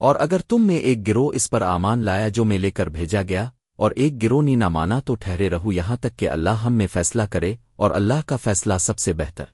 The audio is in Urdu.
اور اگر تم میں ایک گروہ اس پر آمان لایا جو میں لے کر بھیجا گیا، اور ایک گروہ نی نہ مانا تو ٹھہرے رہو یہاں تک کہ اللہ ہم میں فیصلہ کرے اور اللہ کا فیصلہ سب سے بہتر۔